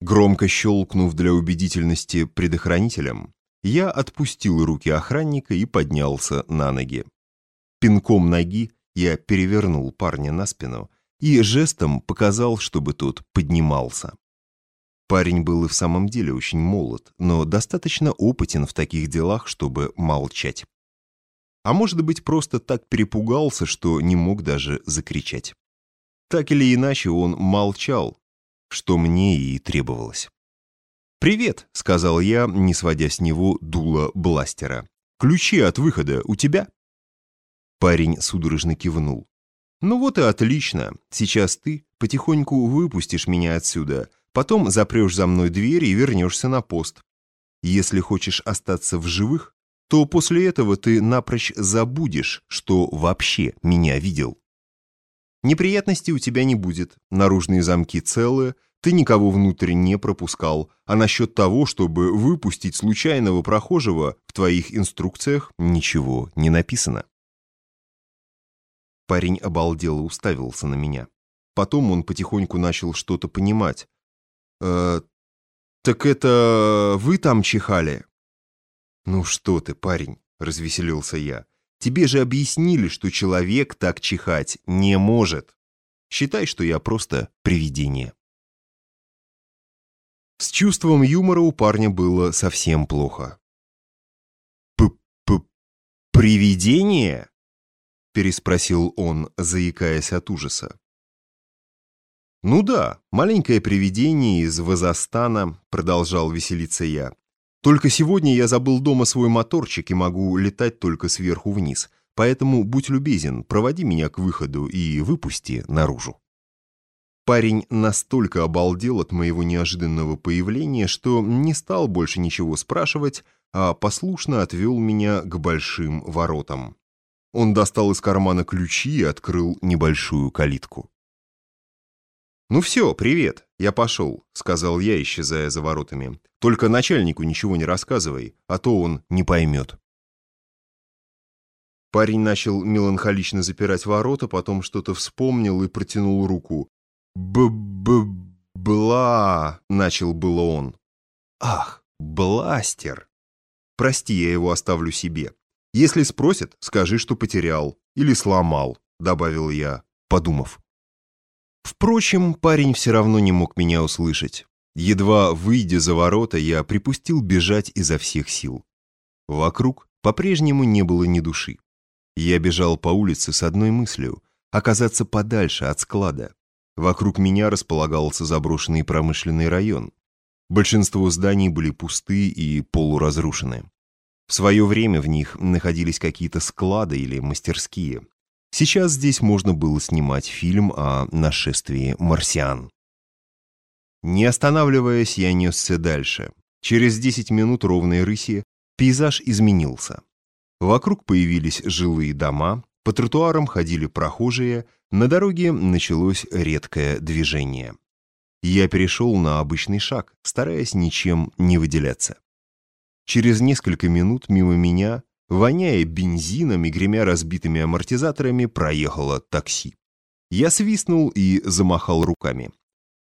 Громко щелкнув для убедительности предохранителем, я отпустил руки охранника и поднялся на ноги. Пинком ноги я перевернул парня на спину и жестом показал, чтобы тот поднимался. Парень был и в самом деле очень молод, но достаточно опытен в таких делах, чтобы молчать. А может быть, просто так перепугался, что не мог даже закричать. Так или иначе, он молчал, что мне и требовалось. «Привет», — сказал я, не сводя с него дуло бластера. «Ключи от выхода у тебя?» Парень судорожно кивнул. «Ну вот и отлично. Сейчас ты потихоньку выпустишь меня отсюда, потом запрешь за мной дверь и вернешься на пост. Если хочешь остаться в живых, то после этого ты напрочь забудешь, что вообще меня видел. Неприятностей у тебя не будет, наружные замки целые, ты никого внутрь не пропускал, а насчет того, чтобы выпустить случайного прохожего, в твоих инструкциях ничего не написано. Парень обалдело уставился на меня. Потом он потихоньку начал что-то понимать. «Э, «Так это вы там чихали?» «Ну что ты, парень», — развеселился я. «Тебе же объяснили, что человек так чихать не может. Считай, что я просто привидение». С чувством юмора у парня было совсем плохо. «П-п... привидение?» — переспросил он, заикаясь от ужаса. «Ну да, маленькое привидение из Вазастана», — продолжал веселиться я. «Только сегодня я забыл дома свой моторчик и могу летать только сверху вниз, поэтому будь любезен, проводи меня к выходу и выпусти наружу». Парень настолько обалдел от моего неожиданного появления, что не стал больше ничего спрашивать, а послушно отвел меня к большим воротам. Он достал из кармана ключи и открыл небольшую калитку. «Ну все, привет, я пошел», — сказал я, исчезая за воротами. «Только начальнику ничего не рассказывай, а то он не поймет». Парень начал меланхолично запирать ворота, потом что-то вспомнил и протянул руку. «Б-б-бла...» — начал было он. «Ах, бластер!» «Прости, я его оставлю себе. Если спросят, скажи, что потерял или сломал», — добавил я, подумав. Впрочем, парень все равно не мог меня услышать. Едва выйдя за ворота, я припустил бежать изо всех сил. Вокруг по-прежнему не было ни души. Я бежал по улице с одной мыслью — оказаться подальше от склада. Вокруг меня располагался заброшенный промышленный район. Большинство зданий были пусты и полуразрушены. В свое время в них находились какие-то склады или мастерские. Сейчас здесь можно было снимать фильм о нашествии марсиан. Не останавливаясь, я несся дальше. Через 10 минут ровной рыси пейзаж изменился. Вокруг появились жилые дома, по тротуарам ходили прохожие, на дороге началось редкое движение. Я перешел на обычный шаг, стараясь ничем не выделяться. Через несколько минут мимо меня, воняя бензином и гремя разбитыми амортизаторами, проехало такси. Я свистнул и замахал руками.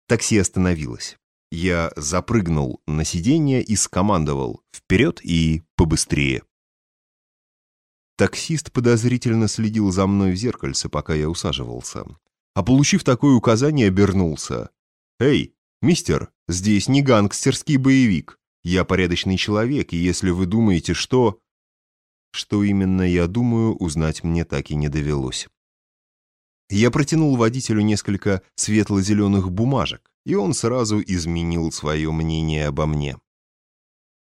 Такси остановилось. Я запрыгнул на сиденье и скомандовал «Вперед и побыстрее!». Таксист подозрительно следил за мной в зеркальце, пока я усаживался. А получив такое указание, обернулся. «Эй, мистер, здесь не гангстерский боевик. Я порядочный человек, и если вы думаете, что...» Что именно я думаю, узнать мне так и не довелось. Я протянул водителю несколько светло-зеленых бумажек, и он сразу изменил свое мнение обо мне.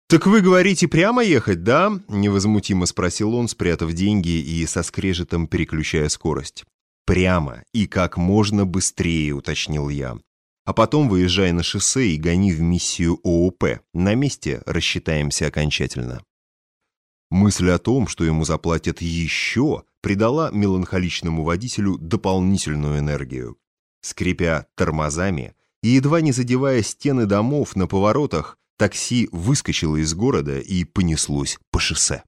«Так вы говорите прямо ехать, да?» — невозмутимо спросил он, спрятав деньги и со скрежетом переключая скорость. «Прямо и как можно быстрее», — уточнил я. «А потом выезжай на шоссе и гони в миссию ООП. На месте рассчитаемся окончательно». Мысль о том, что ему заплатят еще, придала меланхоличному водителю дополнительную энергию. Скрипя тормозами и едва не задевая стены домов на поворотах, Такси выскочило из города и понеслось по шоссе.